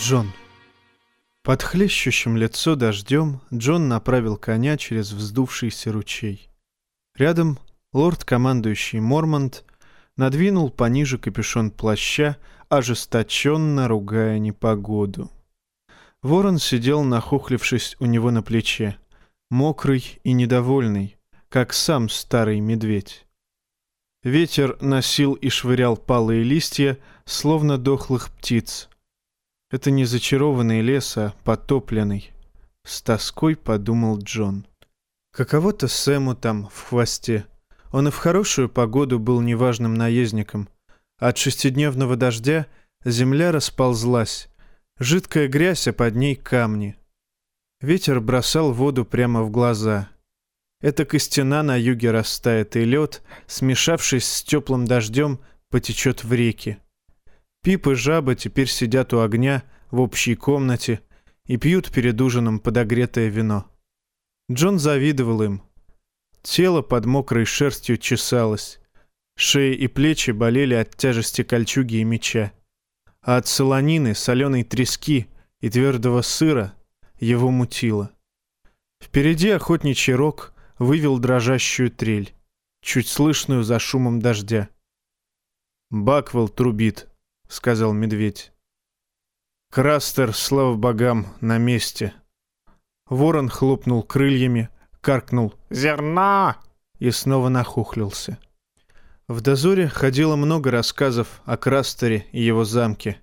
Джон. Под хлещущим лицо дождем Джон направил коня через вздувшийся ручей. Рядом лорд-командующий Мормонт надвинул пониже капюшон плаща, ожесточенно ругая непогоду. Ворон сидел, нахохлившись у него на плече, мокрый и недовольный, как сам старый медведь. Ветер носил и швырял палые листья, словно дохлых птиц. Это не зачарованный лес, а потопленный. С тоской подумал Джон. Каково-то Сэму там, в хвосте. Он и в хорошую погоду был неважным наездником. От шестидневного дождя земля расползлась. Жидкая грязь, а под ней камни. Ветер бросал воду прямо в глаза. Эта костяна на юге растает, и лед, смешавшись с теплым дождем, потечет в реки. Пип и жаба теперь сидят у огня в общей комнате и пьют перед ужином подогретое вино. Джон завидовал им. Тело под мокрой шерстью чесалось. Шеи и плечи болели от тяжести кольчуги и меча. А от солонины, соленой трески и твердого сыра его мутило. Впереди охотничий рог вывел дрожащую трель, чуть слышную за шумом дождя. «Баквелл трубит», — сказал медведь. Крастер, слава богам, на месте. Ворон хлопнул крыльями, каркнул «Зерна!» и снова нахухлился. В дозоре ходило много рассказов о Крастере и его замке.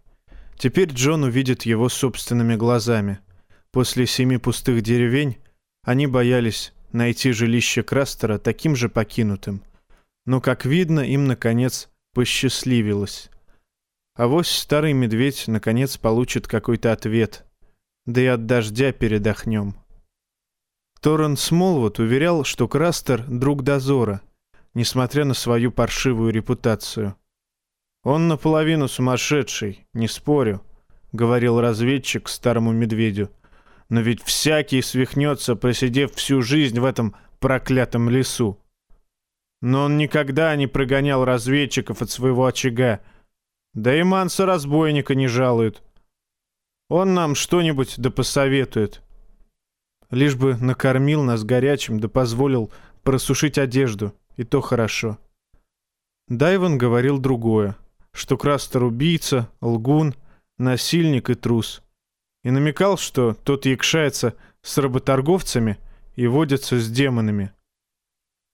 Теперь Джон увидит его собственными глазами. После семи пустых деревень они боялись найти жилище Крастера таким же покинутым. Но, как видно, им, наконец, посчастливилось. А вось старый медведь, наконец, получит какой-то ответ. Да и от дождя передохнем. Торрен Смолвуд уверял, что Крастер — друг дозора, несмотря на свою паршивую репутацию. «Он наполовину сумасшедший, не спорю», — говорил разведчик старому медведю. «Но ведь всякий свихнется, просидев всю жизнь в этом проклятом лесу. Но он никогда не прогонял разведчиков от своего очага, да и Манса-разбойника не жалует. Он нам что-нибудь да посоветует. Лишь бы накормил нас горячим да позволил просушить одежду, и то хорошо. Дайван говорил другое, что Крастер убийца, лгун, насильник и трус. И намекал, что тот якшается с работорговцами и водится с демонами.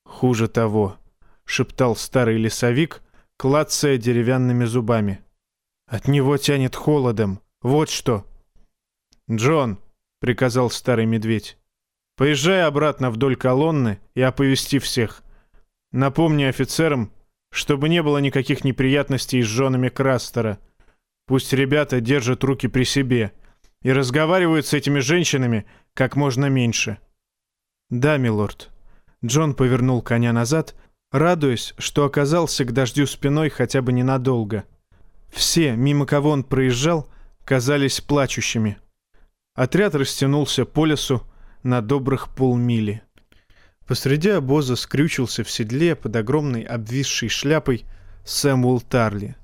«Хуже того», — шептал старый лесовик, клацая деревянными зубами. «От него тянет холодом. Вот что!» «Джон!» — приказал старый медведь. «Поезжай обратно вдоль колонны и оповести всех. Напомни офицерам, чтобы не было никаких неприятностей с женами Крастера. Пусть ребята держат руки при себе и разговаривают с этими женщинами как можно меньше». «Да, милорд». Джон повернул коня назад, радуясь, что оказался к дождю спиной хотя бы ненадолго. Все, мимо кого он проезжал, казались плачущими. Отряд растянулся по лесу на добрых полмили. Посреди обоза скрючился в седле под огромной обвисшей шляпой Сэмуэл Тарли.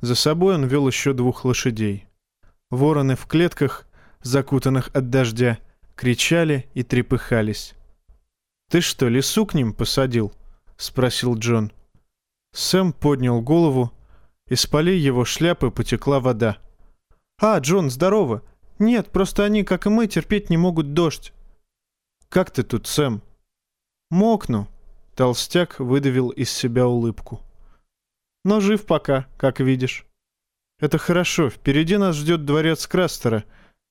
За собой он вел еще двух лошадей. Вороны в клетках, закутанных от дождя, кричали и трепыхались. «Ты что, лесу к ним посадил?» — спросил Джон. Сэм поднял голову. Из полей его шляпы потекла вода. «А, Джон, здорово! Нет, просто они, как и мы, терпеть не могут дождь». «Как ты тут, Сэм?» «Мокну», — толстяк выдавил из себя улыбку. «Но жив пока, как видишь». «Это хорошо, впереди нас ждет дворец Крастера.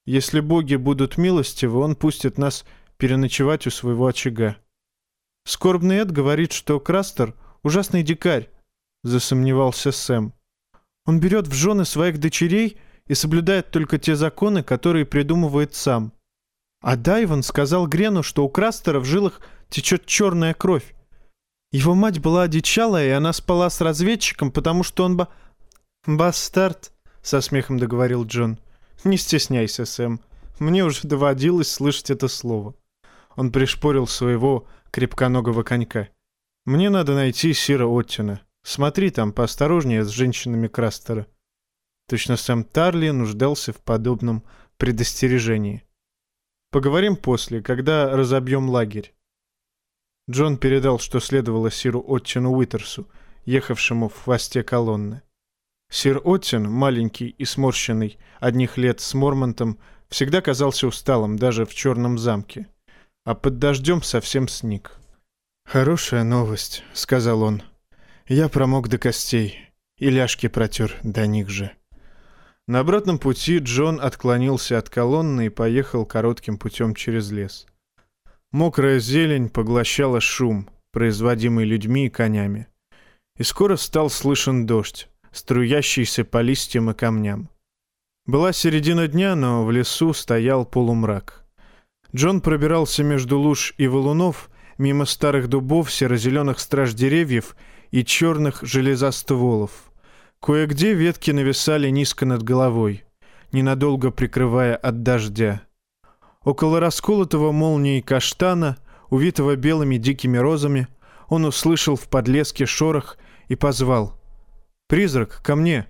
Если боги будут милостивы, он пустит нас переночевать у своего очага». Скорбный Эд говорит, что Крастер — ужасный дикарь, — засомневался Сэм. Он берет в жены своих дочерей и соблюдает только те законы, которые придумывает сам. А Дайван сказал Грену, что у Крастера в жилах течет черная кровь. Его мать была одичалая, и она спала с разведчиком, потому что он ба... «Бастард», — со смехом договорил Джон. «Не стесняйся, Сэм. Мне уже доводилось слышать это слово». Он пришпорил своего крепконогого конька. «Мне надо найти Сира Оттина. Смотри там поосторожнее с женщинами Крастера». Точно сам Тарли нуждался в подобном предостережении. Поговорим после, когда разобьем лагерь. Джон передал, что следовало Сиру Оттину Уитерсу, ехавшему в хвосте колонны. Сир Оттин, маленький и сморщенный, одних лет с Мормонтом, всегда казался усталым, даже в черном замке. А под дождем совсем сник. «Хорошая новость», — сказал он. «Я промок до костей, и ляжки протер до них же». На обратном пути Джон отклонился от колонны и поехал коротким путем через лес. Мокрая зелень поглощала шум, производимый людьми и конями. И скоро стал слышен дождь, струящийся по листьям и камням. Была середина дня, но в лесу стоял полумрак. Джон пробирался между луж и валунов, мимо старых дубов, серо-зеленых страж деревьев и черных железостволов. Кое-где ветки нависали низко над головой, ненадолго прикрывая от дождя. Около расколотого молнией каштана, увитого белыми дикими розами, он услышал в подлеске шорох и позвал — «Призрак, ко мне!»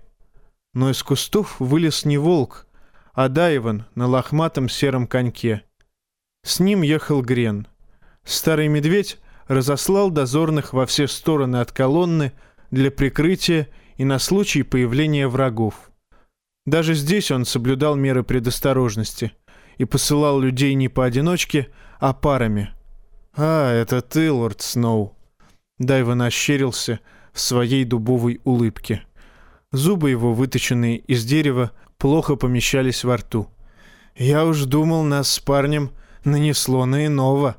Но из кустов вылез не волк, а Дайван на лохматом сером коньке. С ним ехал Грен. Старый медведь разослал дозорных во все стороны от колонны для прикрытия и на случай появления врагов. Даже здесь он соблюдал меры предосторожности и посылал людей не поодиночке, а парами. «А, это ты, лорд Сноу!» Дайван ощерился — в своей дубовой улыбке. Зубы его, выточенные из дерева, плохо помещались во рту. «Я уж думал, нас с парнем нанесло на иного.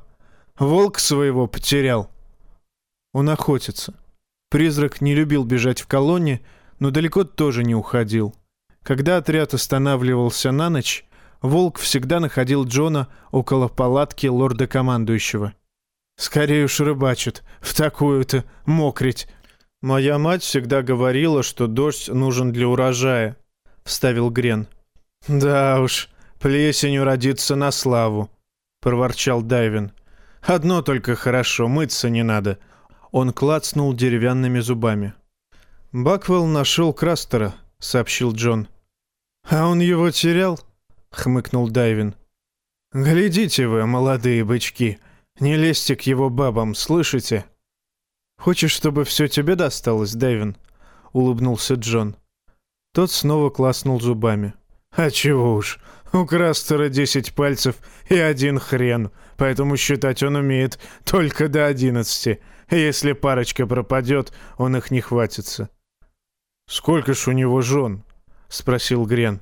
Волк своего потерял». Он охотится. Призрак не любил бежать в колонне, но далеко тоже не уходил. Когда отряд останавливался на ночь, волк всегда находил Джона около палатки лорда-командующего. «Скорее уж рыбачит, в такую-то мокрить», «Моя мать всегда говорила, что дождь нужен для урожая», — вставил Грен. «Да уж, плесенью родиться на славу», — проворчал Дайвин. «Одно только хорошо, мыться не надо». Он клацнул деревянными зубами. «Баквелл нашел Крастера», — сообщил Джон. «А он его терял?» — хмыкнул Дайвин. «Глядите вы, молодые бычки, не лезьте к его бабам, слышите?» «Хочешь, чтобы все тебе досталось, Дэвин?» — улыбнулся Джон. Тот снова класнул зубами. «А чего уж, у Крастера десять пальцев и один хрен, поэтому считать он умеет только до одиннадцати. Если парочка пропадет, он их не хватится». «Сколько ж у него жен?» — спросил Грен.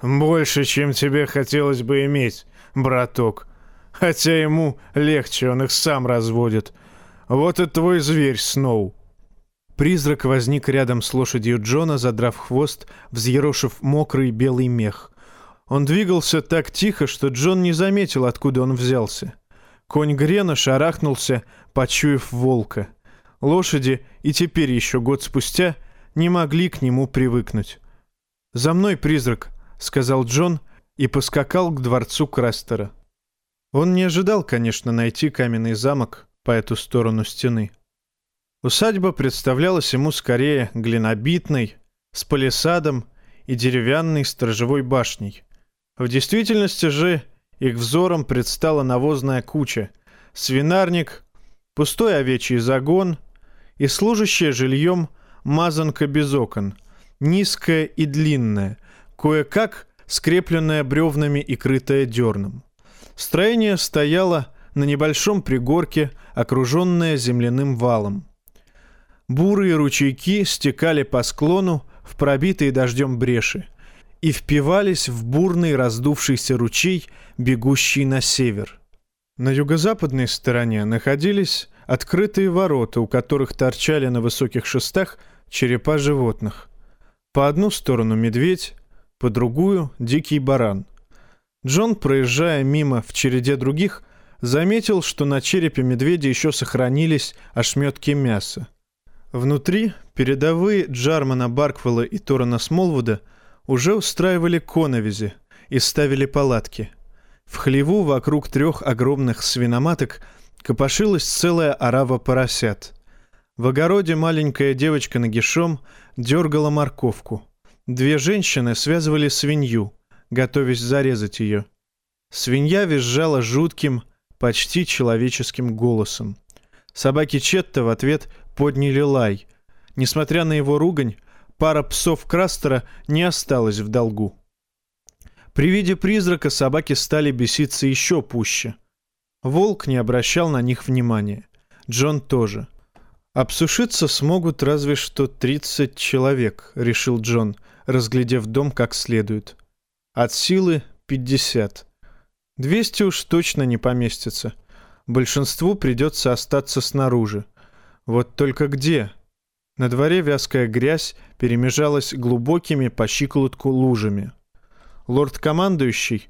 «Больше, чем тебе хотелось бы иметь, браток. Хотя ему легче, он их сам разводит. «Вот и твой зверь, Сноу!» Призрак возник рядом с лошадью Джона, задрав хвост, взъерошив мокрый белый мех. Он двигался так тихо, что Джон не заметил, откуда он взялся. Конь Грена шарахнулся, почуяв волка. Лошади, и теперь еще год спустя, не могли к нему привыкнуть. «За мной, призрак!» — сказал Джон и поскакал к дворцу Крастера. Он не ожидал, конечно, найти каменный замок, по эту сторону стены. Усадьба представлялась ему скорее глинобитной, с палисадом и деревянной сторожевой башней. В действительности же их взором предстала навозная куча, свинарник, пустой овечий загон и служащая жильем мазанка без окон, низкая и длинная, кое-как скрепленная бревнами и крытая дерном. Строение стояло на небольшом пригорке, окруженная земляным валом. Бурые ручейки стекали по склону в пробитые дождем бреши и впивались в бурный раздувшийся ручей, бегущий на север. На юго-западной стороне находились открытые ворота, у которых торчали на высоких шестах черепа животных. По одну сторону медведь, по другую — дикий баран. Джон, проезжая мимо в череде других, заметил, что на черепе медведя еще сохранились ошметки мяса. Внутри передовые Джармана Барквелла и Торана Смолвуда уже устраивали коновизи и ставили палатки. В хлеву вокруг трех огромных свиноматок копошилась целая орава поросят. В огороде маленькая девочка нагишом дергала морковку. Две женщины связывали свинью, готовясь зарезать ее. Свинья визжала жутким, почти человеческим голосом. Собаки Четта в ответ подняли лай. Несмотря на его ругань, пара псов Крастера не осталась в долгу. При виде призрака собаки стали беситься еще пуще. Волк не обращал на них внимания. Джон тоже. «Обсушиться смогут разве что 30 человек», — решил Джон, разглядев дом как следует. «От силы 50. 200 уж точно не поместится. Большинству придется остаться снаружи. Вот только где?» На дворе вязкая грязь перемежалась глубокими по щиколотку лужами. Лорд-командующий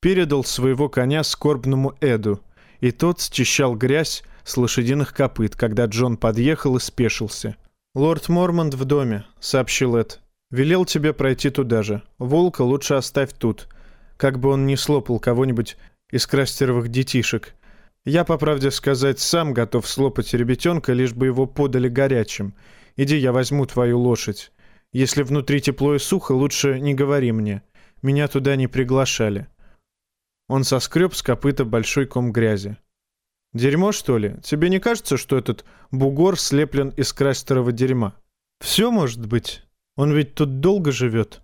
передал своего коня скорбному Эду, и тот счищал грязь с лошадиных копыт, когда Джон подъехал и спешился. «Лорд Мормонт в доме», — сообщил Эд. «Велел тебе пройти туда же. Волка лучше оставь тут, как бы он ни слопал кого-нибудь из крастеровых детишек. Я, по правде сказать, сам готов слопать ребятенка, лишь бы его подали горячим. Иди, я возьму твою лошадь. Если внутри тепло и сухо, лучше не говори мне. Меня туда не приглашали». Он соскреб с копыта большой ком грязи. «Дерьмо, что ли? Тебе не кажется, что этот бугор слеплен из крастерого дерьма? Все может быть. Он ведь тут долго живет».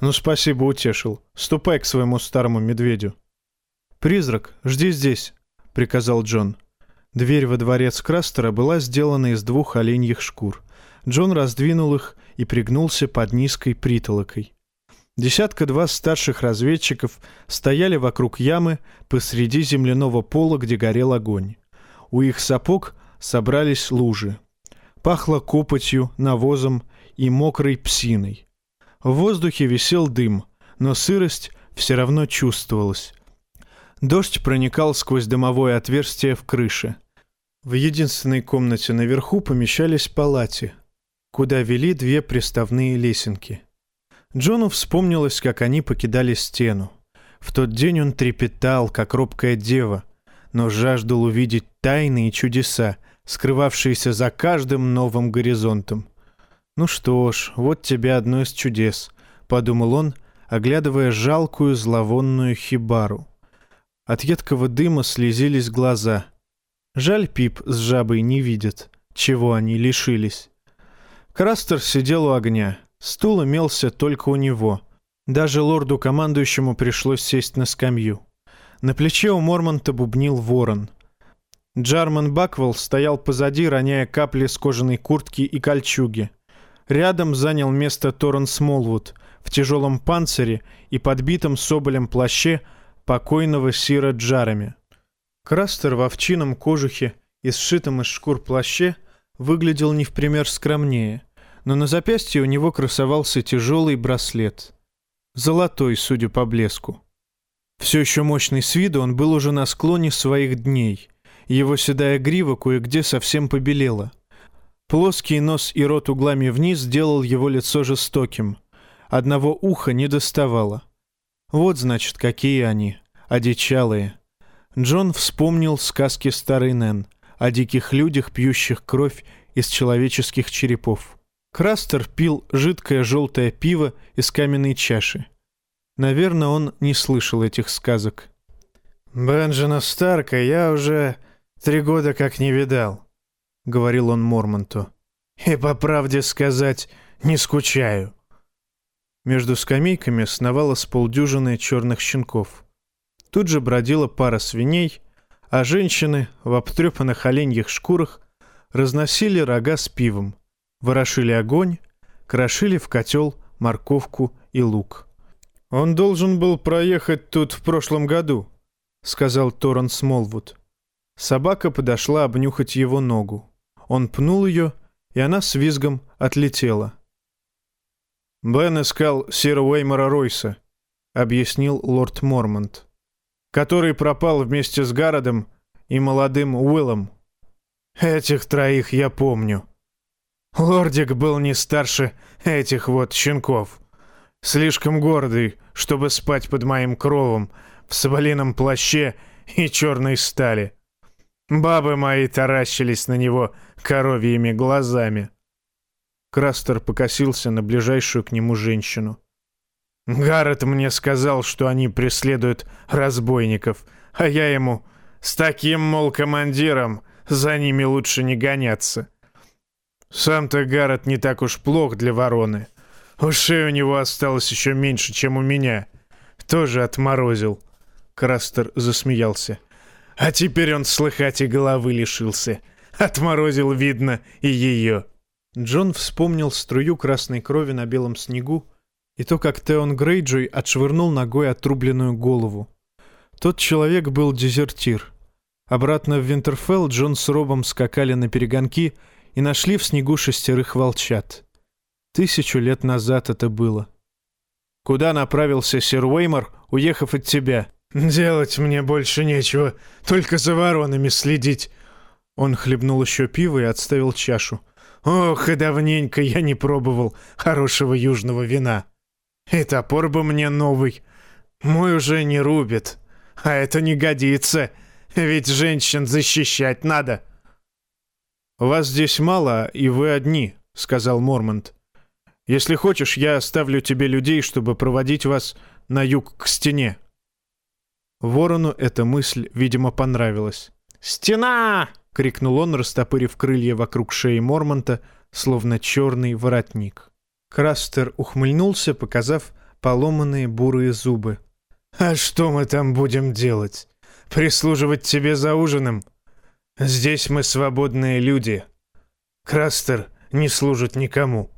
«Ну, спасибо, утешил. Ступай к своему старому медведю». «Призрак, жди здесь», — приказал Джон. Дверь во дворец Крастера была сделана из двух оленьих шкур. Джон раздвинул их и пригнулся под низкой притолокой. Десятка-два старших разведчиков стояли вокруг ямы посреди земляного пола, где горел огонь. У их сапог собрались лужи. Пахло копотью, навозом и мокрой псиной. В воздухе висел дым, но сырость все равно чувствовалась. Дождь проникал сквозь дымовое отверстие в крыше. В единственной комнате наверху помещались палати, куда вели две приставные лесенки — Джону вспомнилось, как они покидали стену. В тот день он трепетал, как робкая дева, но жаждал увидеть тайны и чудеса, скрывавшиеся за каждым новым горизонтом. «Ну что ж, вот тебе одно из чудес», — подумал он, оглядывая жалкую зловонную хибару. От едкого дыма слезились глаза. Жаль, Пип с жабой не видит, чего они лишились. Крастер сидел у огня — Стул имелся только у него. Даже лорду-командующему пришлось сесть на скамью. На плече у Мормонта бубнил ворон. Джарман Баквелл стоял позади, роняя капли с кожаной куртки и кольчуги. Рядом занял место Торрен Смолвуд в тяжелом панцире и подбитом соболем плаще покойного Сира Джарами. Крастер в овчином кожухе и сшитом из шкур плаще выглядел не в пример скромнее — но на запястье у него красовался тяжелый браслет. Золотой, судя по блеску. Все еще мощный с виду, он был уже на склоне своих дней. Его седая грива кое-где совсем побелела. Плоский нос и рот углами вниз сделал его лицо жестоким. Одного уха не доставало. Вот, значит, какие они, одичалые. Джон вспомнил сказки старой Нэн о диких людях, пьющих кровь из человеческих черепов. Крастер пил жидкое желтое пиво из каменной чаши. Наверное, он не слышал этих сказок. «Бенджина Старка я уже три года как не видал», — говорил он Мормонту. «И, по правде сказать, не скучаю». Между скамейками сновало с полдюжины черных щенков. Тут же бродила пара свиней, а женщины в обтрепанных оленьих шкурах разносили рога с пивом — ворошили огонь, крошили в котел морковку и лук. «Он должен был проехать тут в прошлом году», — сказал Торрен Смолвуд. Собака подошла обнюхать его ногу. Он пнул ее, и она с визгом отлетела. «Бен искал Сира Уэймора Ройса», — объяснил лорд Мормонт, «который пропал вместе с Гародом и молодым Уиллом. Этих троих я помню», Лордик был не старше этих вот щенков. Слишком гордый, чтобы спать под моим кровом, в соболином плаще и черной стали. Бабы мои таращились на него коровьими глазами. Крастер покосился на ближайшую к нему женщину. «Гаррет мне сказал, что они преследуют разбойников, а я ему с таким, мол, командиром за ними лучше не гоняться. Сам-то Гаррет не так уж плох для вороны. Ушей у него осталось еще меньше, чем у меня. Тоже отморозил». Крастер засмеялся. «А теперь он слыхать и головы лишился. Отморозил, видно, и ее». Джон вспомнил струю красной крови на белом снегу и то, как Теон Грейджой отшвырнул ногой отрубленную голову. Тот человек был дезертир. Обратно в Винтерфелл Джон с Робом скакали на перегонки и нашли в снегу шестерых волчат. Тысячу лет назад это было. «Куда направился сэр Уэймор, уехав от тебя?» «Делать мне больше нечего, только за воронами следить». Он хлебнул еще пиво и отставил чашу. Ох, и давненько я не пробовал хорошего южного вина. И топор бы мне новый. Мой уже не рубит. А это не годится, ведь женщин защищать надо. «Вас здесь мало, и вы одни», — сказал Мормонт. «Если хочешь, я оставлю тебе людей, чтобы проводить вас на юг к стене». Ворону эта мысль, видимо, понравилась. «Стена!» — крикнул он, растопырив крылья вокруг шеи Мормонта, словно черный воротник. Крастер ухмыльнулся, показав поломанные бурые зубы. «А что мы там будем делать? Прислуживать тебе за ужином? Здесь мы свободные люди. Крастер не служит никому».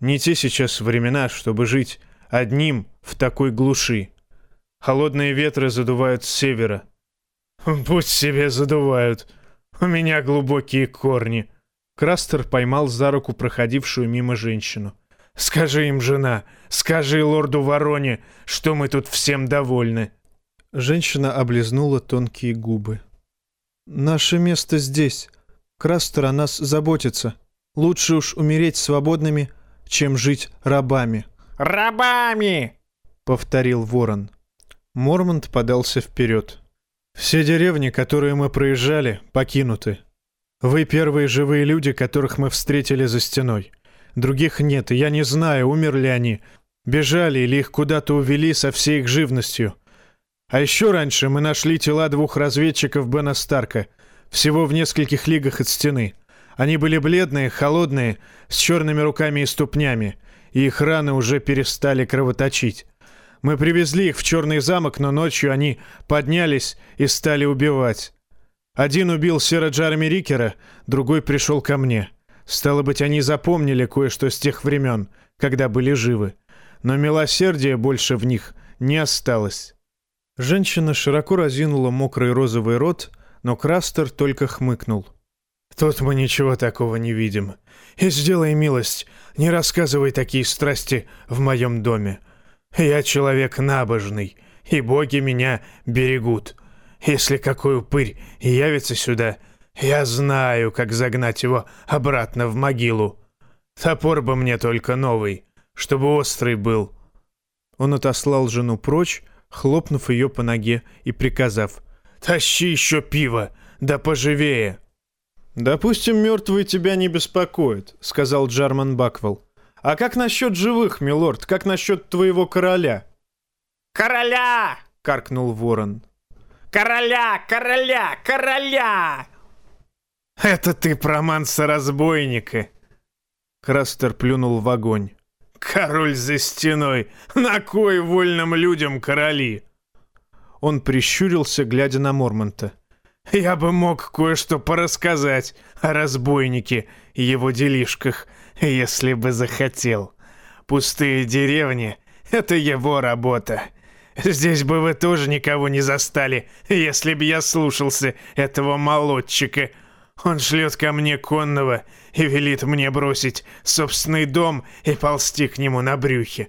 Не те сейчас времена, чтобы жить одним в такой глуши. Холодные ветры задувают с севера. «Пусть себе задувают. У меня глубокие корни». Крастер поймал за руку проходившую мимо женщину. «Скажи им, жена, скажи лорду Вороне, что мы тут всем довольны». Женщина облизнула тонкие губы. «Наше место здесь. Крастер о нас заботится. Лучше уж умереть свободными, чем жить рабами». «Рабами!» — повторил ворон. Мормонт подался вперед. Все деревни, которые мы проезжали, покинуты. Вы первые живые люди, которых мы встретили за стеной. Других нет, я не знаю, умерли они, бежали или их куда-то увели со всей их живностью. А еще раньше мы нашли тела двух разведчиков Бена Старка, всего в нескольких лигах от стены. Они были бледные, холодные, с черными руками и ступнями, и их раны уже перестали кровоточить. Мы привезли их в Черный замок, но ночью они поднялись и стали убивать. Один убил Сера Джарми Рикера, другой пришел ко мне. Стало быть, они запомнили кое-что с тех времен, когда были живы. Но милосердия больше в них не осталось. Женщина широко разинула мокрый розовый рот, но Крастер только хмыкнул. «Тут мы ничего такого не видим. И сделай милость, не рассказывай такие страсти в моем доме. Я человек набожный, и боги меня берегут. Если какой упырь явится сюда, я знаю, как загнать его обратно в могилу. Топор бы мне только новый, чтобы острый был». Он отослал жену прочь, хлопнув ее по ноге и приказав «Тащи еще пиво, да поживее!» «Допустим, мертвые тебя не беспокоят», — сказал Джарман Баквелл. «А как насчет живых, милорд? Как насчет твоего короля?» «Короля!» — каркнул ворон. «Короля! Короля! Короля!» «Это ты про манса-разбойника!» Крастер плюнул в огонь. «Король за стеной! На кой вольным людям короли?» Он прищурился, глядя на Мормонта. «Я бы мог кое-что порассказать о разбойнике и его делишках, если бы захотел. Пустые деревни — это его работа. Здесь бы вы тоже никого не застали, если бы я слушался этого молодчика. Он шлет ко мне конного и велит мне бросить собственный дом и ползти к нему на брюхе.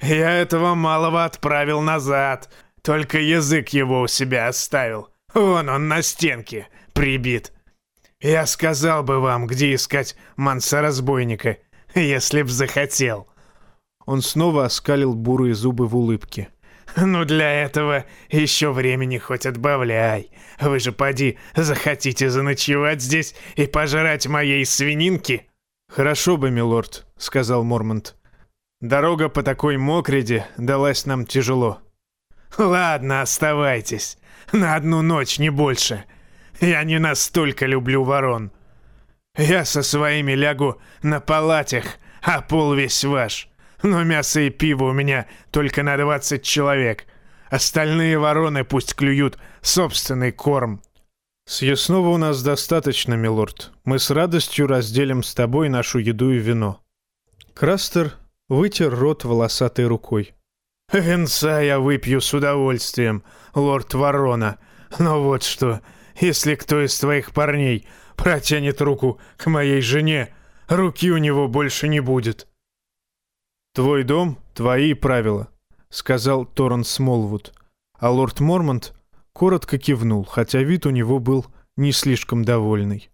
Я этого малого отправил назад, только язык его у себя оставил. Вон он на стенке, прибит. Я сказал бы вам, где искать манса-разбойника, если б захотел». Он снова оскалил бурые зубы в улыбке. «Ну для этого еще времени хоть отбавляй. Вы же поди захотите заночевать здесь и пожрать моей свининки?» «Хорошо бы, милорд», — сказал Мормонт. «Дорога по такой мокреде далась нам тяжело». «Ладно, оставайтесь. На одну ночь, не больше. Я не настолько люблю ворон. Я со своими лягу на палатях, а пол весь ваш. Но мясо и пиво у меня только на двадцать человек. Остальные вороны пусть клюют собственный корм». «Съестного у нас достаточно, милорд. Мы с радостью разделим с тобой нашу еду и вино». Крастер вытер рот волосатой рукой. «Венца я выпью с удовольствием, лорд Ворона. Но вот что, если кто из твоих парней протянет руку к моей жене, руки у него больше не будет». «Твой дом — твои правила», — сказал Торрен Смолвуд. А лорд Мормонт коротко кивнул, хотя вид у него был не слишком довольный.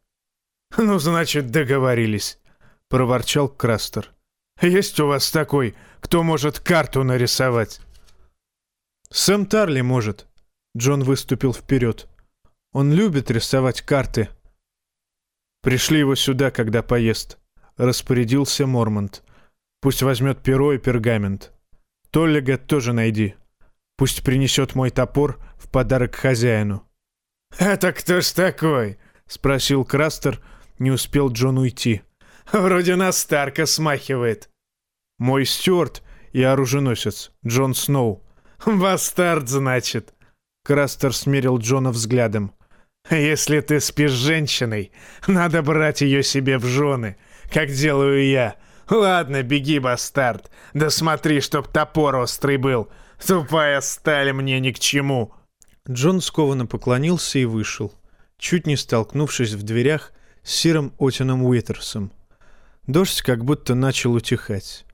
«Ну, значит, договорились», — проворчал Крастер. «Есть у вас такой, кто может карту нарисовать?» «Сэм Тарли может», — Джон выступил вперед. «Он любит рисовать карты». «Пришли его сюда, когда поест», — распорядился Мормонт. «Пусть возьмет перо и пергамент. Толлига тоже найди. Пусть принесет мой топор в подарок хозяину». «Это кто ж такой?» — спросил Крастер. Не успел Джон уйти. «Вроде на Старка смахивает». «Мой стюарт и оруженосец, Джон Сноу». «Бастард, значит». Крастер смерил Джона взглядом. «Если ты спишь с женщиной, надо брать ее себе в жены, как делаю я. Ладно, беги, бастард. Да смотри, чтоб топор острый был. Тупая сталь мне ни к чему». Джон скованно поклонился и вышел, чуть не столкнувшись в дверях с Сиром Отином Уитерсом. Дождь как будто начал утихать.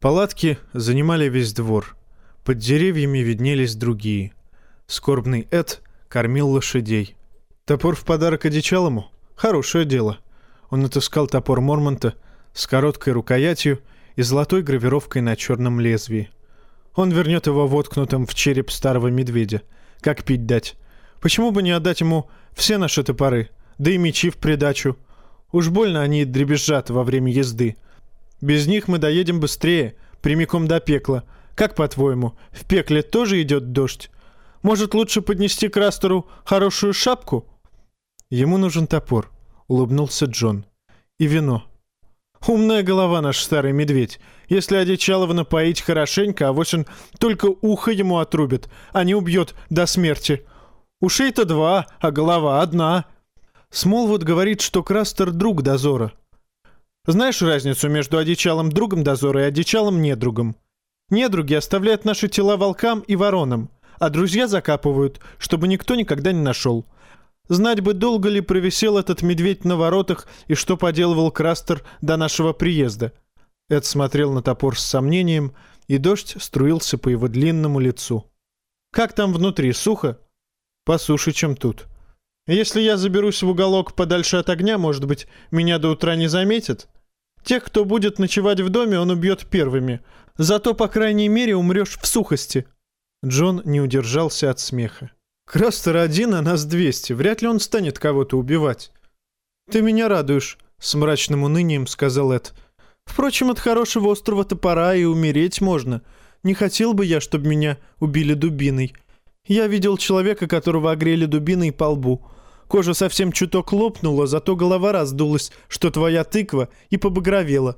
Палатки занимали весь двор. Под деревьями виднелись другие. Скорбный Эд кормил лошадей. Топор в подарок одичалому? Хорошее дело. Он отыскал топор Мормонта с короткой рукоятью и золотой гравировкой на черном лезвии. Он вернет его воткнутым в череп старого медведя. Как пить дать? Почему бы не отдать ему все наши топоры, да и мечи в придачу? Уж больно они дребезжат во время езды. Без них мы доедем быстрее, прямиком до пекла. Как по-твоему, в пекле тоже идет дождь? Может, лучше поднести к Растеру хорошую шапку? Ему нужен топор, улыбнулся Джон. И вино. Умная голова наш старый медведь. Если Одичалова напоить хорошенько, а он только ухо ему отрубит, а не убьет до смерти. Ушей-то два, а голова одна. Смолвуд говорит, что Крастер — друг дозора. Знаешь разницу между одичалым другом дозора и одичалым недругом? Недруги оставляют наши тела волкам и воронам, а друзья закапывают, чтобы никто никогда не нашел. Знать бы, долго ли провисел этот медведь на воротах и что поделывал Крастер до нашего приезда. Эд смотрел на топор с сомнением, и дождь струился по его длинному лицу. «Как там внутри, сухо?» «Посуше, чем тут». «Если я заберусь в уголок подальше от огня, может быть, меня до утра не заметят?» «Тех, кто будет ночевать в доме, он убьет первыми. Зато, по крайней мере, умрешь в сухости». Джон не удержался от смеха. Крастер один, а нас двести. Вряд ли он станет кого-то убивать. Ты меня радуешь, с мрачным унынием сказал Эд. Впрочем, от хорошего острого топора и умереть можно. Не хотел бы я, чтобы меня убили дубиной. Я видел человека, которого огрели дубиной по лбу. Кожа совсем чуток лопнула, зато голова раздулась, что твоя тыква, и побагровела.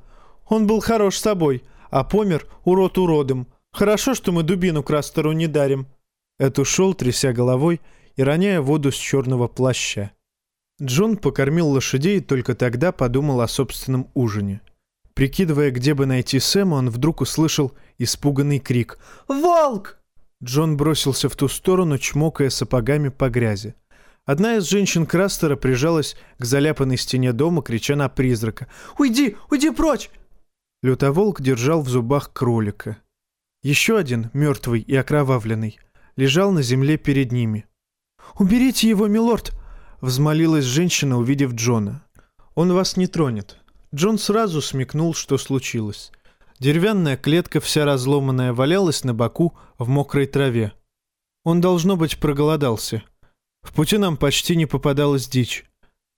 Он был хорош собой, а помер урод уродом. Хорошо, что мы дубину Крастеру не дарим. Эд ушел, тряся головой и роняя воду с черного плаща. Джон покормил лошадей и только тогда подумал о собственном ужине. Прикидывая, где бы найти Сэма, он вдруг услышал испуганный крик «Волк!». Джон бросился в ту сторону, чмокая сапогами по грязи. Одна из женщин Крастера прижалась к заляпанной стене дома, крича на призрака «Уйди! Уйди прочь!». Лютоволк держал в зубах кролика. Еще один, мертвый и окровавленный, лежал на земле перед ними. «Уберите его, милорд!» — взмолилась женщина, увидев Джона. «Он вас не тронет». Джон сразу смекнул, что случилось. Деревянная клетка, вся разломанная, валялась на боку в мокрой траве. Он, должно быть, проголодался. В пути нам почти не попадалась дичь.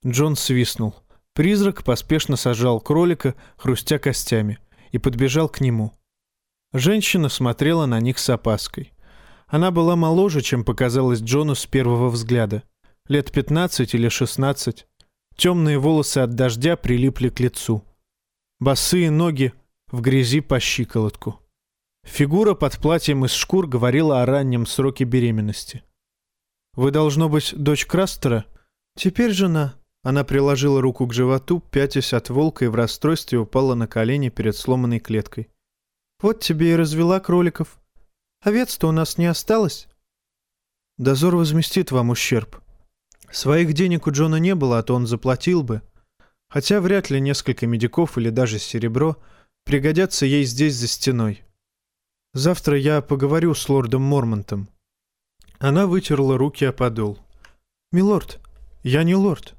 Джон свистнул. Призрак поспешно сажал кролика, хрустя костями, и подбежал к нему. Женщина смотрела на них с опаской. Она была моложе, чем показалось Джону с первого взгляда. Лет 15 или 16. Темные волосы от дождя прилипли к лицу. Босые ноги в грязи по щиколотку. Фигура под платьем из шкур говорила о раннем сроке беременности. «Вы, должно быть, дочь Крастера?» «Теперь жена». Она приложила руку к животу, пятясь от волка и в расстройстве упала на колени перед сломанной клеткой. «Вот тебе и развела кроликов. Овец-то у нас не осталось». «Дозор возместит вам ущерб. Своих денег у Джона не было, а то он заплатил бы. Хотя вряд ли несколько медиков или даже серебро пригодятся ей здесь за стеной. Завтра я поговорю с лордом Мормонтом». Она вытерла руки о подол. «Милорд, я не лорд».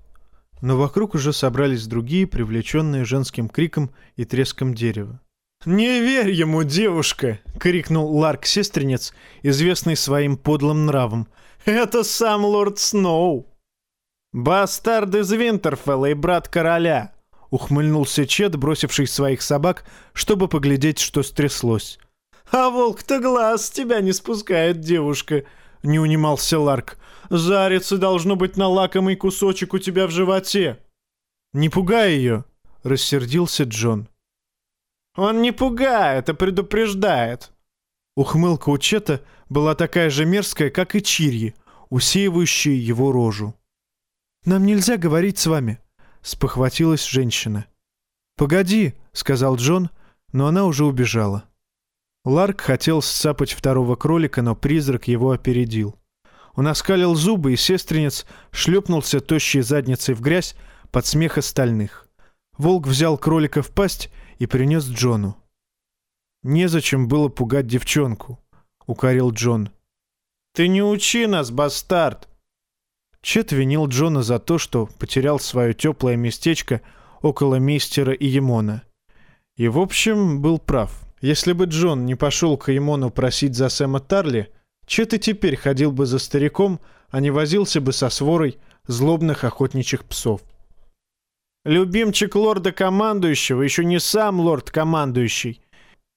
Но вокруг уже собрались другие, привлеченные женским криком и треском дерева. «Не верь ему, девушка!» — крикнул Ларк-сестренец, известный своим подлым нравом. «Это сам лорд Сноу!» «Бастард из Винтерфелла и брат короля!» — ухмыльнулся Чет, бросивший своих собак, чтобы поглядеть, что стряслось. «А волк-то глаз с тебя не спускает, девушка!» — не унимался Ларк. «Зариться должно быть на лакомый кусочек у тебя в животе!» «Не пугай ее!» — рассердился Джон. «Он не пугает, а предупреждает!» Ухмылка у Чета была такая же мерзкая, как и чирьи, усеивающие его рожу. «Нам нельзя говорить с вами», — спохватилась женщина. «Погоди», — сказал Джон, но она уже убежала. Ларк хотел сцапать второго кролика, но призрак его опередил. Он оскалил зубы, и сестренец шлепнулся тощей задницей в грязь под смех остальных. Волк взял кролика в пасть и принес Джону. «Незачем было пугать девчонку», — укорил Джон. «Ты не учи нас, бастард!» Чет винил Джона за то, что потерял свое теплое местечко около мейстера и Емона. И, в общем, был прав. Если бы Джон не пошел к Имону просить за Сэма Тарли, Чет и теперь ходил бы за стариком, а не возился бы со сворой злобных охотничьих псов. «Любимчик лорда-командующего еще не сам лорд-командующий.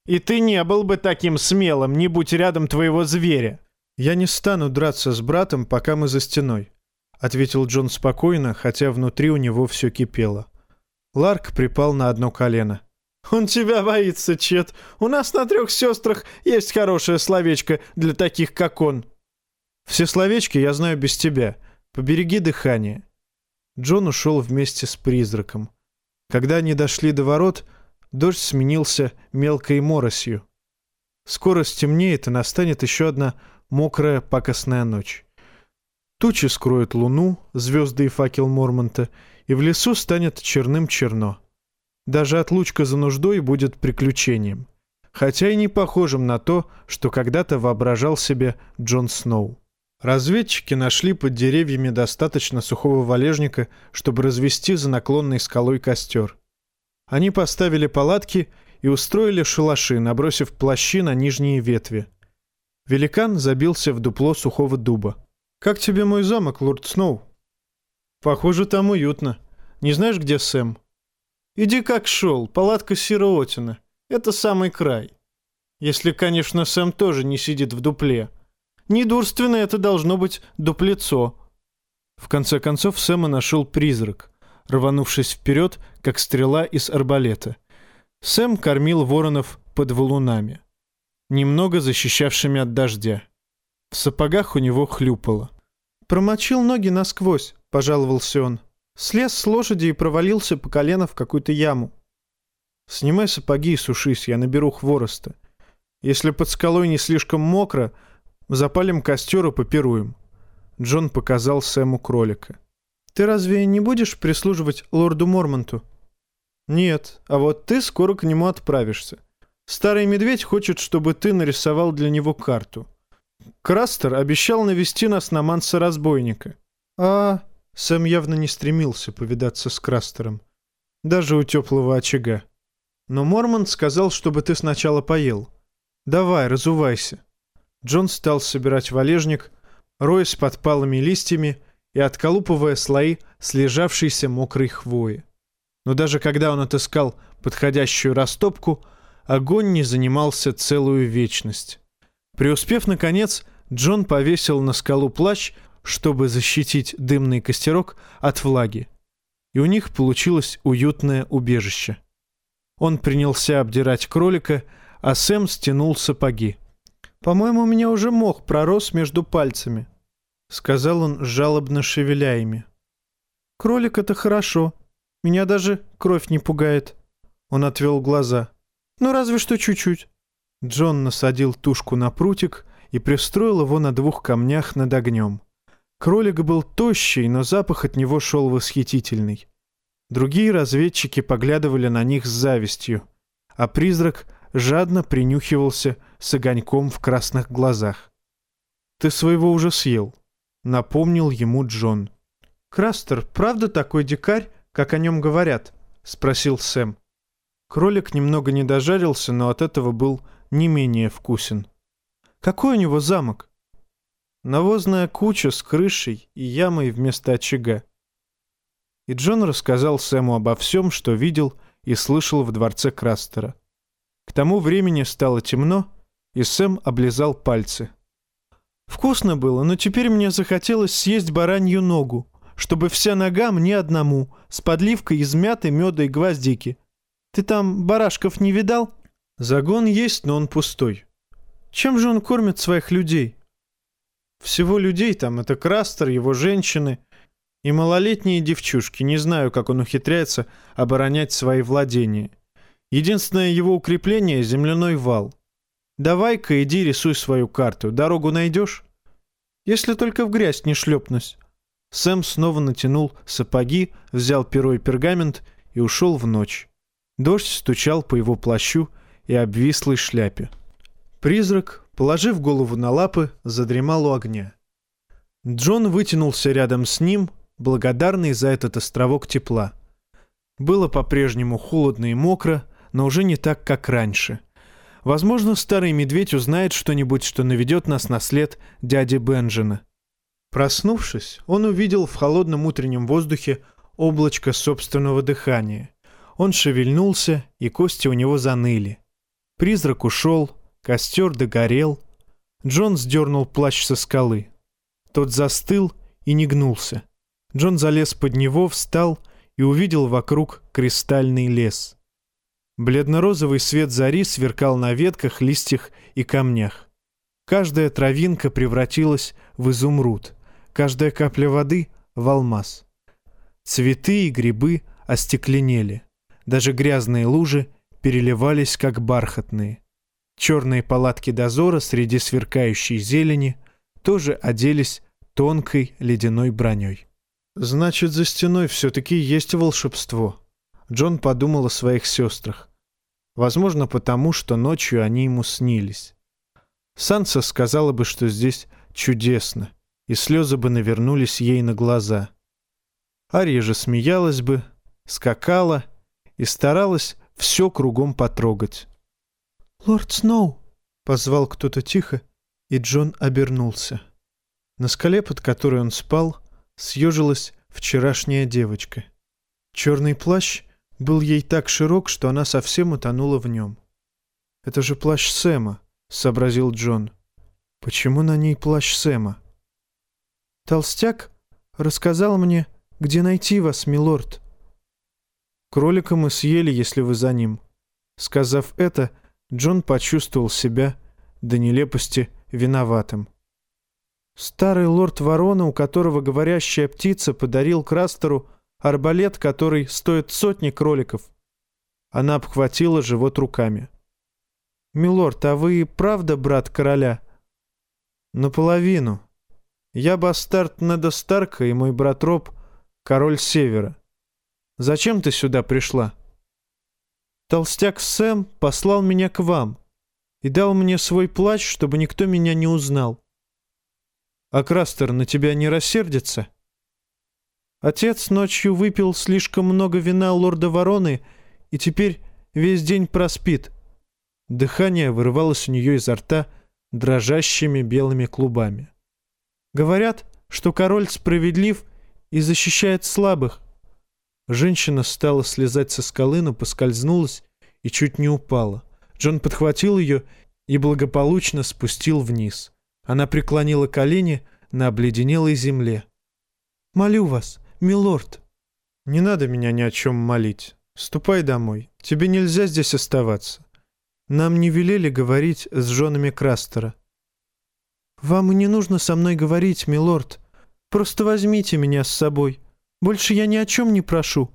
И ты не был бы таким смелым, не будь рядом твоего зверя». «Я не стану драться с братом, пока мы за стеной», — ответил Джон спокойно, хотя внутри у него все кипело. Ларк припал на одно колено. «Он тебя боится, Чет. У нас на трех сестрах есть хорошее словечко для таких, как он». «Все словечки я знаю без тебя. Побереги дыхание». Джон ушел вместе с призраком. Когда они дошли до ворот, дождь сменился мелкой моросью. Скоро стемнеет, и настанет еще одна мокрая пакостная ночь. Тучи скроют луну, звезды и факел Мормонта, и в лесу станет черным-черно. Даже отлучка за нуждой будет приключением. Хотя и не похожим на то, что когда-то воображал себе Джон Сноу. Разведчики нашли под деревьями достаточно сухого валежника, чтобы развести за наклонной скалой костер. Они поставили палатки и устроили шалаши, набросив плащи на нижние ветви. Великан забился в дупло сухого дуба. «Как тебе мой замок, лорд Сноу?» «Похоже, там уютно. Не знаешь, где Сэм?» Иди как шел, палатка Сироотина. Это самый край. Если, конечно, Сэм тоже не сидит в дупле. Недурственно это должно быть дуплецо. В конце концов Сэма нашел призрак, рванувшись вперед, как стрела из арбалета. Сэм кормил воронов под валунами, немного защищавшими от дождя. В сапогах у него хлюпало. «Промочил ноги насквозь», — пожаловался он. Слез с лошади и провалился по колено в какую-то яму. Снимай сапоги и сушись, я наберу хвороста. Если под скалой не слишком мокро, запалим костер и попируем. Джон показал Сэму кролика. Ты разве не будешь прислуживать лорду Мормонту? Нет, а вот ты скоро к нему отправишься. Старый медведь хочет, чтобы ты нарисовал для него карту. Крастер обещал навести нас на манса-разбойника. А Сэм явно не стремился повидаться с Крастером. Даже у теплого очага. Но Мормонт сказал, чтобы ты сначала поел. Давай, разувайся. Джон стал собирать валежник, роясь под палыми листьями и отколупывая слои слежавшейся мокрой хвои. Но даже когда он отыскал подходящую растопку, огонь не занимался целую вечность. Преуспев, наконец, Джон повесил на скалу плащ, чтобы защитить дымный костерок от влаги. И у них получилось уютное убежище. Он принялся обдирать кролика, а Сэм стянул сапоги. «По-моему, у меня уже мох пророс между пальцами», — сказал он, жалобно шевеля ими. «Кролик — это хорошо. Меня даже кровь не пугает». Он отвел глаза. «Ну, разве что чуть-чуть». Джон насадил тушку на прутик и пристроил его на двух камнях над огнем. Кролик был тощий, но запах от него шел восхитительный. Другие разведчики поглядывали на них с завистью, а призрак жадно принюхивался с огоньком в красных глазах. «Ты своего уже съел», — напомнил ему Джон. «Крастер, правда такой дикарь, как о нем говорят?» — спросил Сэм. Кролик немного не дожарился, но от этого был не менее вкусен. «Какой у него замок?» «Навозная куча с крышей и ямой вместо очага. И Джон рассказал Сэму обо всем, что видел и слышал в дворце Крастера. К тому времени стало темно, и Сэм облизал пальцы. «Вкусно было, но теперь мне захотелось съесть баранью ногу, чтобы вся нога мне одному, с подливкой из мяты, меда и гвоздики. Ты там барашков не видал?» «Загон есть, но он пустой. Чем же он кормит своих людей?» «Всего людей там — это Крастер, его женщины — и малолетние девчушки, не знаю, как он ухитряется оборонять свои владения. Единственное его укрепление — земляной вал. Давай-ка иди рисуй свою карту, дорогу найдешь? Если только в грязь не шлепнусь. Сэм снова натянул сапоги, взял перо и пергамент и ушел в ночь. Дождь стучал по его плащу и обвислой шляпе. Призрак, положив голову на лапы, задремал у огня. Джон вытянулся рядом с ним — благодарный за этот островок тепла. Было по-прежнему холодно и мокро, но уже не так, как раньше. Возможно, старый медведь узнает что-нибудь, что наведет нас на след дяди Бенджина. Проснувшись, он увидел в холодном утреннем воздухе облачко собственного дыхания. Он шевельнулся, и кости у него заныли. Призрак ушел, костер догорел. Джон сдернул плащ со скалы. Тот застыл и не гнулся. Джон залез под него, встал и увидел вокруг кристальный лес. Бледно-розовый свет зари сверкал на ветках, листьях и камнях. Каждая травинка превратилась в изумруд, каждая капля воды — в алмаз. Цветы и грибы остекленели. Даже грязные лужи переливались, как бархатные. Черные палатки дозора среди сверкающей зелени тоже оделись тонкой ледяной броней. Значит, за стеной все-таки есть волшебство. Джон подумал о своих сестрах. Возможно, потому, что ночью они ему снились. Санса сказала бы, что здесь чудесно, и слезы бы навернулись ей на глаза. Ария же смеялась бы, скакала и старалась все кругом потрогать. «Лорд Сноу!» — позвал кто-то тихо, и Джон обернулся. На скале, под которой он спал, — съежилась вчерашняя девочка. Черный плащ был ей так широк, что она совсем утонула в нем. «Это же плащ Сэма», — сообразил Джон. «Почему на ней плащ Сэма?» «Толстяк рассказал мне, где найти вас, милорд». «Кролика мы съели, если вы за ним». Сказав это, Джон почувствовал себя до нелепости виноватым. Старый лорд Ворона, у которого говорящая птица подарил Крастеру арбалет, который стоит сотни кроликов. Она обхватила живот руками. «Милорд, а вы правда брат короля?» «Наполовину. Я бастард Неда Старка и мой брат Роб — король Севера. Зачем ты сюда пришла?» «Толстяк Сэм послал меня к вам и дал мне свой плащ, чтобы никто меня не узнал. А Крастер на тебя не рассердится? Отец ночью выпил слишком много вина лорда Вороны и теперь весь день проспит. Дыхание вырывалось у нее изо рта дрожащими белыми клубами. Говорят, что король справедлив и защищает слабых. Женщина стала слезать со скалы, но поскользнулась и чуть не упала. Джон подхватил ее и благополучно спустил вниз. Она преклонила колени на обледенелой земле. «Молю вас, милорд!» «Не надо меня ни о чем молить. Ступай домой. Тебе нельзя здесь оставаться. Нам не велели говорить с женами Крастера». «Вам и не нужно со мной говорить, милорд. Просто возьмите меня с собой. Больше я ни о чем не прошу».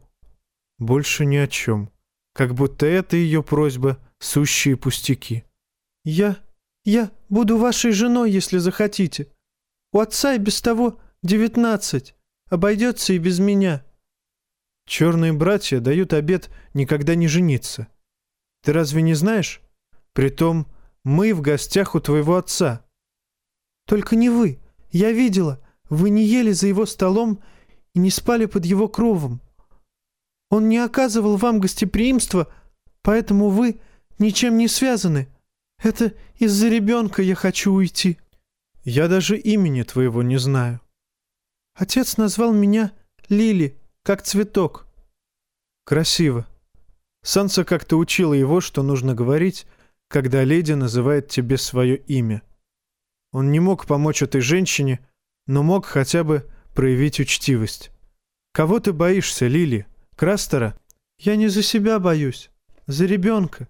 «Больше ни о чем. Как будто это ее просьба — сущие пустяки». «Я... я буду вашей женой, если захотите. У отца и без того девятнадцать. Обойдется и без меня». «Черные братья дают обет никогда не жениться. Ты разве не знаешь? Притом мы в гостях у твоего отца». «Только не вы. Я видела. Вы не ели за его столом и не спали под его кровом. Он не оказывал вам гостеприимства, поэтому вы ничем не связаны. Это из-за ребенка я хочу уйти». «Я даже имени твоего не знаю». «Отец назвал меня Лили, как цветок». «Красиво. Санса как-то учила его, что нужно говорить, когда леди называет тебе свое имя. Он не мог помочь этой женщине, но мог хотя бы проявить учтивость. «Кого ты боишься, Лили? Крастера?» «Я не за себя боюсь, за ребенка.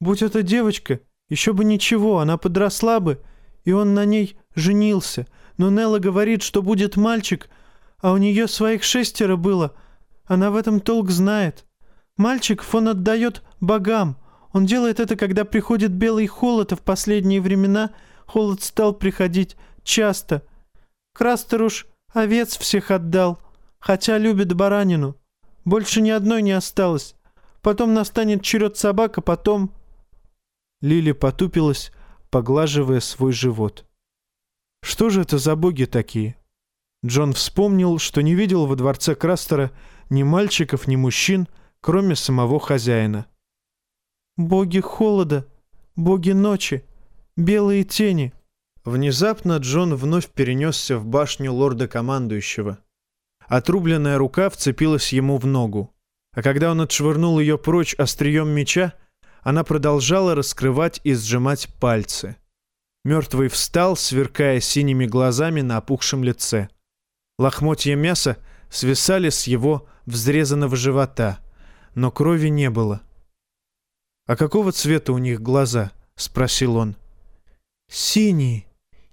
Будь это девочка, еще бы ничего, она подросла бы, и он на ней женился. Но Нелла говорит, что будет мальчик, а у нее своих шестеро было. Она в этом толк знает. Мальчиков он отдает богам. Он делает это, когда приходит белый холод, а в последние времена холод стал приходить часто. Крастер уж овец всех отдал, хотя любит баранину. Больше ни одной не осталось. Потом настанет черед собак, а потом...» Лили потупилась, поглаживая свой живот. «Что же это за боги такие?» Джон вспомнил, что не видел во дворце Крастера ни мальчиков, ни мужчин, кроме самого хозяина. «Боги холода, боги ночи, белые тени», Внезапно Джон вновь перенесся в башню лорда-командующего. Отрубленная рука вцепилась ему в ногу. А когда он отшвырнул ее прочь острием меча, она продолжала раскрывать и сжимать пальцы. Мертвый встал, сверкая синими глазами на опухшем лице. Лохмотья мяса свисали с его взрезанного живота, но крови не было. «А какого цвета у них глаза?» — спросил он. «Синие»,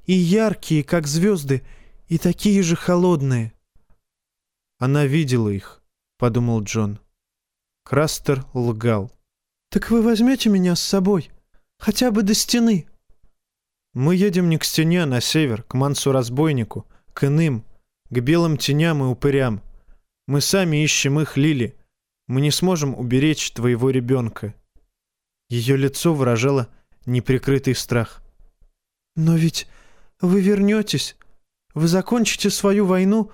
и яркие, как звезды, и такие же холодные. Она видела их, подумал Джон. Крастер лгал. Так вы возьмете меня с собой, хотя бы до стены. Мы едем не к стене, а на север, к Мансу-разбойнику, к иным, к белым теням и упырям. Мы сами ищем их, Лили. Мы не сможем уберечь твоего ребенка. Ее лицо выражало неприкрытый страх. Но ведь вы вернетесь, вы закончите свою войну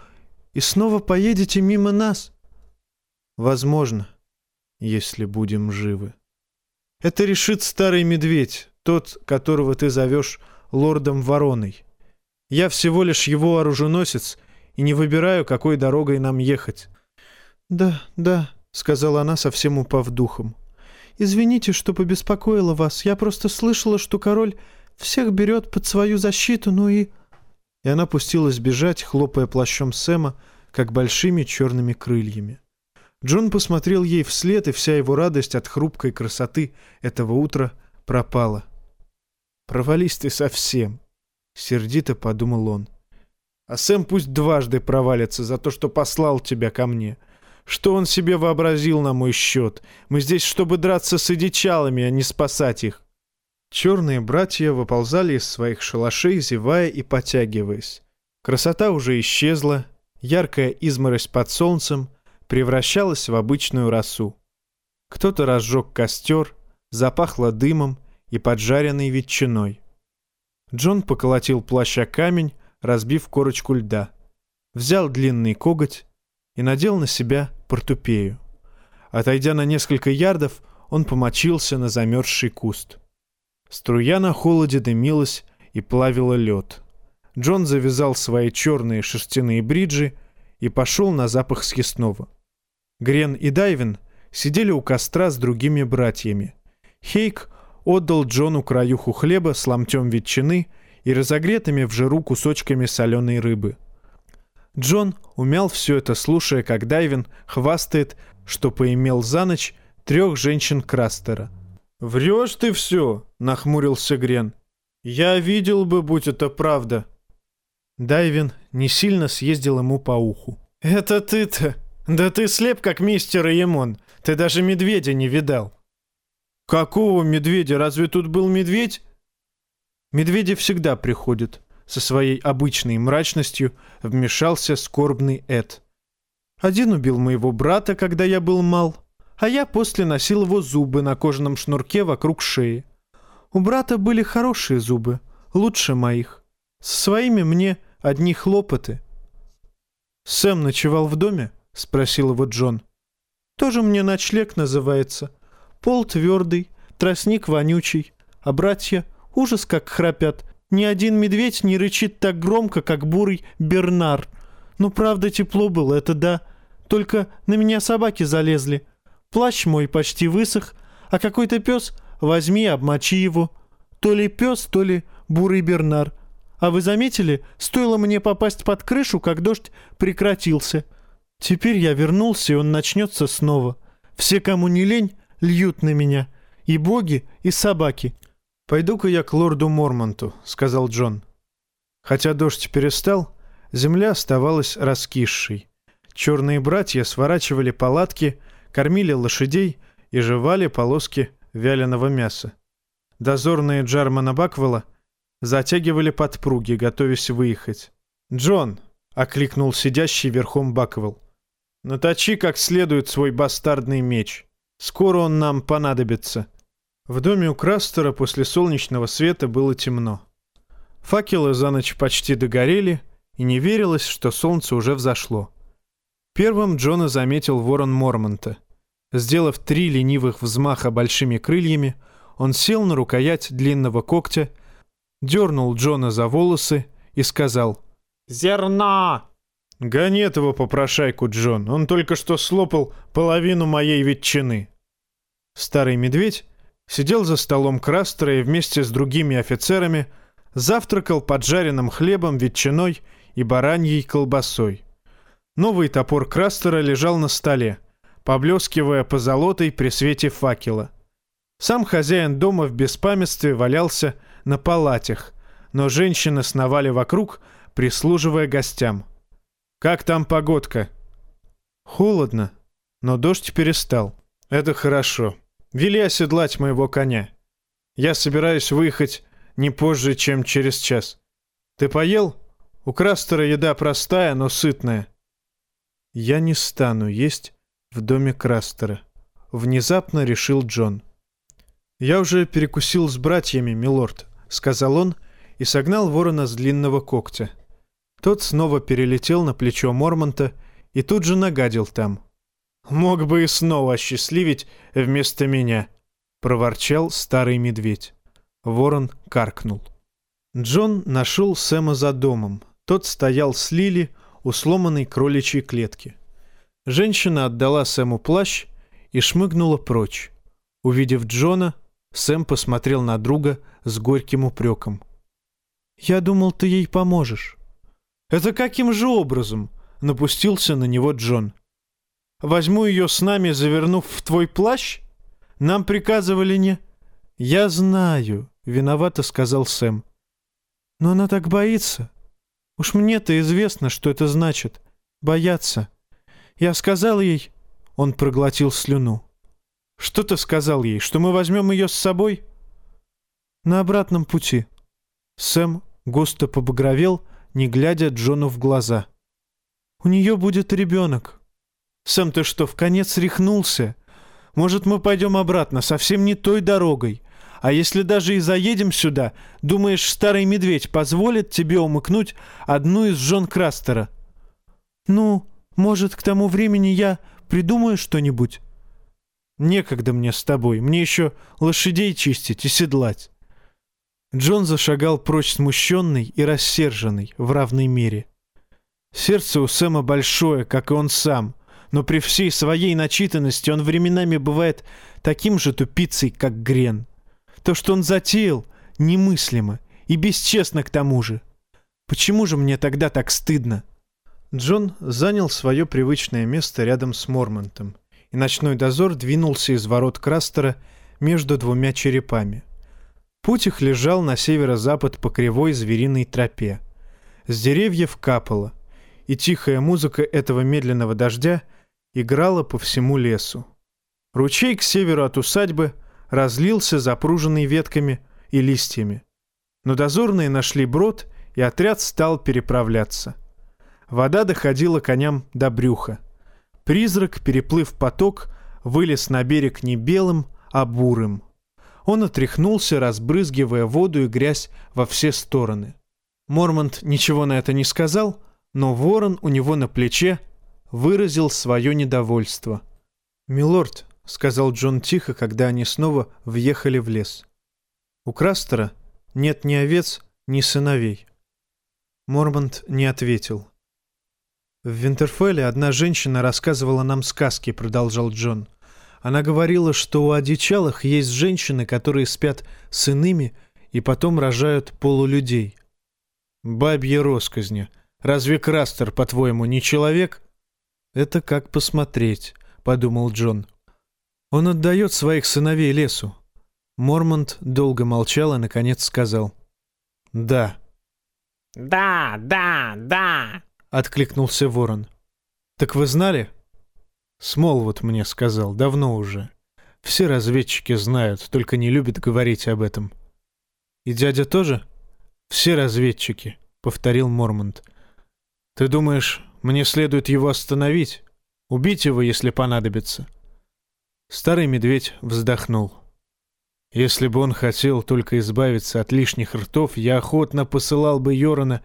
и снова поедете мимо нас. Возможно, если будем живы. Это решит старый медведь, тот, которого ты зовешь лордом Вороной. Я всего лишь его оруженосец и не выбираю, какой дорогой нам ехать. Да, да, сказала она, совсем упав духом. Извините, что побеспокоила вас. Я просто слышала, что король всех берет под свою защиту, ну и...» И она пустилась бежать, хлопая плащом Сэма, как большими черными крыльями. Джон посмотрел ей вслед, и вся его радость от хрупкой красоты этого утра пропала. «Провались ты совсем», — сердито подумал он. «А Сэм пусть дважды провалится за то, что послал тебя ко мне. Что он себе вообразил на мой счет? Мы здесь, чтобы драться с одичалами, а не спасать их. Черные братья выползали из своих шалашей, зевая и потягиваясь. Красота уже исчезла, яркая изморозь под солнцем превращалась в обычную росу. Кто-то разжег костер, запахло дымом и поджаренной ветчиной. Джон поколотил плаща камень, разбив корочку льда. Взял длинный коготь и надел на себя портупею. Отойдя на несколько ярдов, он помочился на замерзший куст. Струя на холоде дымилась и плавила лед. Джон завязал свои черные шерстяные бриджи и пошел на запах съестного. Грен и Дайвин сидели у костра с другими братьями. Хейк отдал Джону краюху хлеба с ломтем ветчины и разогретыми в жиру кусочками соленой рыбы. Джон умял все это, слушая, как Дайвин хвастает, что поимел за ночь трех женщин Крастера. «Врешь ты все!» — нахмурился Грен. «Я видел бы, будь это правда». Дайвин не сильно съездил ему по уху. «Это ты-то! Да ты слеп, как мистер Емон. Ты даже медведя не видал». «Какого медведя? Разве тут был медведь?» «Медведи всегда приходят». Со своей обычной мрачностью вмешался скорбный Эд. «Один убил моего брата, когда я был мал, а я после носил его зубы на кожаном шнурке вокруг шеи. У брата были хорошие зубы, лучше моих. С своими мне одни хлопоты». «Сэм ночевал в доме?» — спросил его Джон. «Тоже мне ночлег называется. Пол твердый, тростник вонючий, а братья ужас как храпят. Ни один медведь не рычит так громко, как бурый Бернар. Ну, правда, тепло было, это да. Только на меня собаки залезли. Плащ мой почти высох, а какой-то пес возьми, обмочи его. То ли пес, то ли бурый Бернар. А вы заметили, стоило мне попасть под крышу, как дождь прекратился. Теперь я вернулся, и он начнется снова. Все, кому не лень, льют на меня. И боги, и собаки. «Пойду-ка я к лорду Мормонту», — сказал Джон. Хотя дождь перестал, земля оставалась раскисшей. Черные братья сворачивали палатки, кормили лошадей и жевали полоски вяленого мяса. Дозорные Джармана Баквелла затягивали подпруги, готовясь выехать. «Джон!» — окликнул сидящий верхом Баквелл. «Наточи как следует свой бастардный меч. Скоро он нам понадобится». В доме у Крастера после солнечного света было темно. Факелы за ночь почти догорели, и не верилось, что солнце уже взошло. Первым Джона заметил ворон Мормонта. Сделав три ленивых взмаха большими крыльями, он сел на рукоять длинного когтя, дернул Джона за волосы и сказал «Зерна!» «Гони этого попрошайку, Джон, он только что слопал половину моей ветчины». Старый медведь сидел за столом Крастера и вместе с другими офицерами завтракал поджаренным хлебом, ветчиной и бараньей колбасой. Новый топор Крастера лежал на столе, поблескивая позолотой при свете факела. Сам хозяин дома в беспамятстве валялся на палатях, но женщины сновали вокруг, прислуживая гостям. «Как там погодка?» «Холодно, но дождь перестал. Это хорошо. Вели оседлать моего коня. Я собираюсь выехать не позже, чем через час. Ты поел? У Крастера еда простая, но сытная». «Я не стану есть в доме Крастера», — внезапно решил Джон. «Я уже перекусил с братьями, милорд», — сказал он и согнал ворона с длинного когтя. Тот снова перелетел на плечо Мормонта и тут же нагадил там. «Мог бы и снова осчастливить вместо меня», — проворчал старый медведь. Ворон каркнул. Джон нашел Сэма за домом. Тот стоял с Лили у сломанной кроличьей клетки. Женщина отдала Сэму плащ и шмыгнула прочь. Увидев Джона, Сэм посмотрел на друга с горьким упреком. «Я думал, ты ей поможешь». «Это каким же образом?» — напустился на него Джон. «Возьму ее с нами, завернув в твой плащ? Нам приказывали не...» «Я знаю», — виновато сказал Сэм. «Но она так боится. Уж мне-то известно, что это значит. Бояться. Я сказал ей...» Он проглотил слюну. «Что ты сказал ей? Что мы возьмем ее с собой?» «На обратном пути». Сэм густо побагровел, не глядя Джону в глаза. «У нее будет ребенок». «Сэм, ты что, в конец рехнулся? Может, мы пойдем обратно, совсем не той дорогой? А если даже и заедем сюда, думаешь, старый медведь позволит тебе умыкнуть одну из жен Крастера?» «Ну, может, к тому времени я придумаю что-нибудь?» «Некогда мне с тобой, мне еще лошадей чистить и седлать». Джон зашагал прочь смущенный и рассерженный в равной мере. Сердце у Сэма большое, как и он сам, но при всей своей начитанности он временами бывает таким же тупицей, как Грен. То, что он затеял, немыслимо и бесчестно к тому же. Почему же мне тогда так стыдно?» Джон занял свое привычное место рядом с Мормонтом, и ночной дозор двинулся из ворот Крастера между двумя черепами. Путь их лежал на северо-запад по кривой звериной тропе. С деревьев капало, и тихая музыка этого медленного дождя играла по всему лесу. Ручей к северу от усадьбы разлился запруженный ветками и листьями. Но дозорные нашли брод, и отряд стал переправляться — Вода доходила коням до брюха. Призрак, переплыв поток, вылез на берег не белым, а бурым. Он отряхнулся, разбрызгивая воду и грязь во все стороны. Мормонт ничего на это не сказал, но ворон у него на плече выразил свое недовольство. «Милорд», — сказал Джон тихо, когда они снова въехали в лес. «У Крастера нет ни овец, ни сыновей». Мормонт не ответил. «В Винтерфелле одна женщина рассказывала нам сказки», — продолжал Джон. «Она говорила, что у одичалых есть женщины, которые спят с иными и потом рожают полулюдей». «Бабье росказня. Разве Крастер, по-твоему, не человек?» «Это как посмотреть», — подумал Джон. «Он отдает своих сыновей лесу». Мормонт долго молчал и, наконец, сказал. «Да». «Да, да, да», откликнулся ворон. «Так вы знали?» Смолвуд мне сказал, давно уже. Все разведчики знают, только не любят говорить об этом. «И дядя тоже?» «Все разведчики», — повторил Мормонт. «Ты думаешь, мне следует его остановить? Убить его, если понадобится?» Старый медведь вздохнул. «Если бы он хотел только избавиться от лишних ртов, я охотно посылал бы Йорона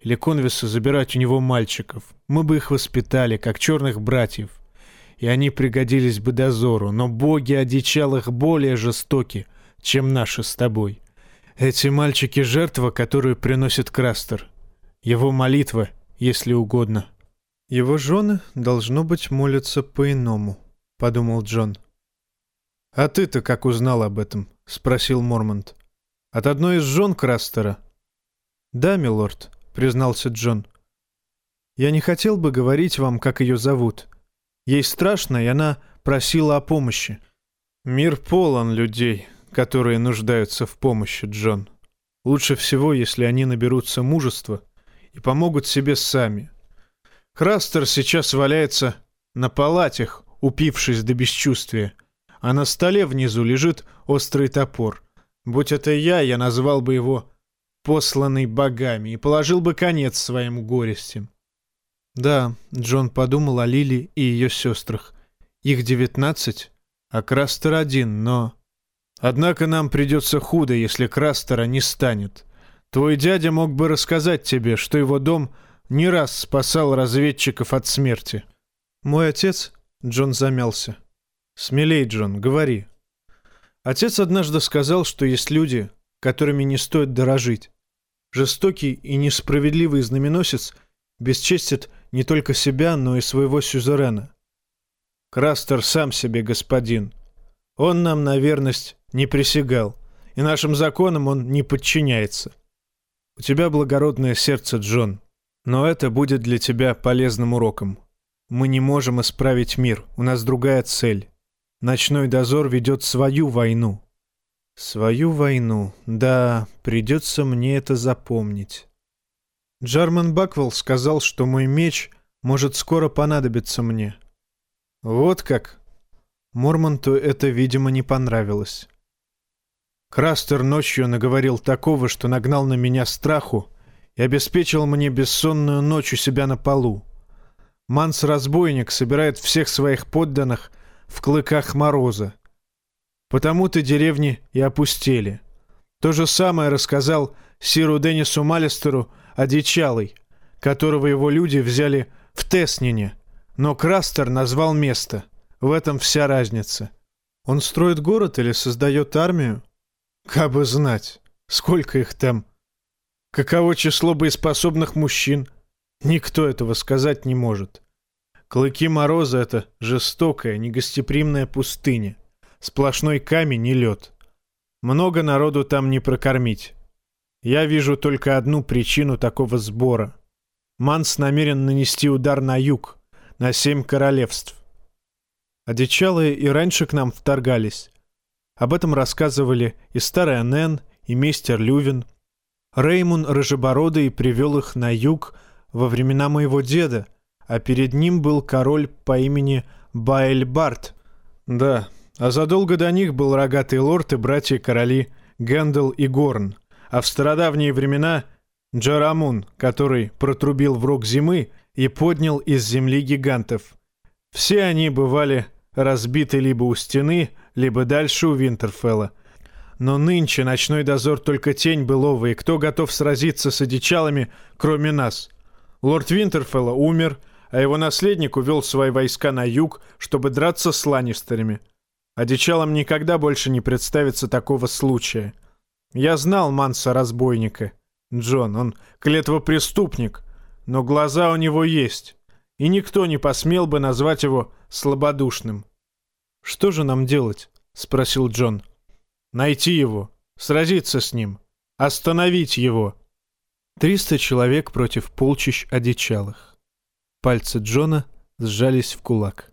или Конвиса забирать у него мальчиков. Мы бы их воспитали, как черных братьев. И они пригодились бы дозору, но боги одичалых более жестоки, чем наши с тобой. Эти мальчики — жертва, которую приносит Крастер. Его молитва, если угодно. Его жены, должно быть, молятся по-иному, — подумал Джон. «А ты-то как узнал об этом?» — спросил Мормонт. «От одной из жен Крастера?» «Да, милорд признался Джон. «Я не хотел бы говорить вам, как ее зовут. Ей страшно, и она просила о помощи. Мир полон людей, которые нуждаются в помощи, Джон. Лучше всего, если они наберутся мужества и помогут себе сами. Крастер сейчас валяется на палатях, упившись до бесчувствия, а на столе внизу лежит острый топор. Будь это я, я назвал бы его посланный богами, и положил бы конец своим горестям. Да, Джон подумал о Лили и ее сестрах. Их девятнадцать, а Крастер один, но... Однако нам придется худо, если Крастера не станет. Твой дядя мог бы рассказать тебе, что его дом не раз спасал разведчиков от смерти. Мой отец... Джон замялся. Смелей, Джон, говори. Отец однажды сказал, что есть люди, которыми не стоит дорожить. Жестокий и несправедливый знаменосец бесчестит не только себя, но и своего сюзерена. Крастер сам себе господин. Он нам на верность не присягал, и нашим законам он не подчиняется. У тебя благородное сердце, Джон, но это будет для тебя полезным уроком. Мы не можем исправить мир, у нас другая цель. Ночной дозор ведет свою войну, Свою войну. Да, придется мне это запомнить. Джарман Баквелл сказал, что мой меч может скоро понадобиться мне. Вот как. Мормонту это, видимо, не понравилось. Крастер ночью наговорил такого, что нагнал на меня страху и обеспечил мне бессонную ночь у себя на полу. Манс-разбойник собирает всех своих подданных в клыках мороза. Потому-то деревни и опустели. То же самое рассказал Сиру Деннису Малистеру одичалый, которого его люди взяли в Теснине, но Крастер назвал место. В этом вся разница. Он строит город или создает армию? Как бы знать, сколько их там. Каково число боеспособных мужчин? Никто этого сказать не может. Клыки Мороза — это жестокая, негостеприимная пустыня. Сплошной камень и лед. Много народу там не прокормить. Я вижу только одну причину такого сбора. Манс намерен нанести удар на юг, на семь королевств. Одичалые и раньше к нам вторгались. Об этом рассказывали и старый Анен, и мистер Лювин. Реймун Рыжебородый привел их на юг во времена моего деда, а перед ним был король по имени Баэльбарт. Да, а задолго до них был рогатый лорд и братья-короли Гэндал и Горн. А в стародавние времена Джарамун, который протрубил в рог зимы и поднял из земли гигантов. Все они бывали разбиты либо у стены, либо дальше у Винтерфелла. Но нынче ночной дозор только тень былого, и кто готов сразиться с одичалами, кроме нас? Лорд Винтерфелла умер, а его наследник увел свои войска на юг, чтобы драться с Ланнистерами. Одичалам никогда больше не представится такого случая. Я знал Манса-разбойника. Джон, он клетвопреступник, но глаза у него есть, и никто не посмел бы назвать его слабодушным. «Что же нам делать?» — спросил Джон. «Найти его, сразиться с ним, остановить его». Триста человек против полчищ одичалых. Пальцы Джона сжались в кулак.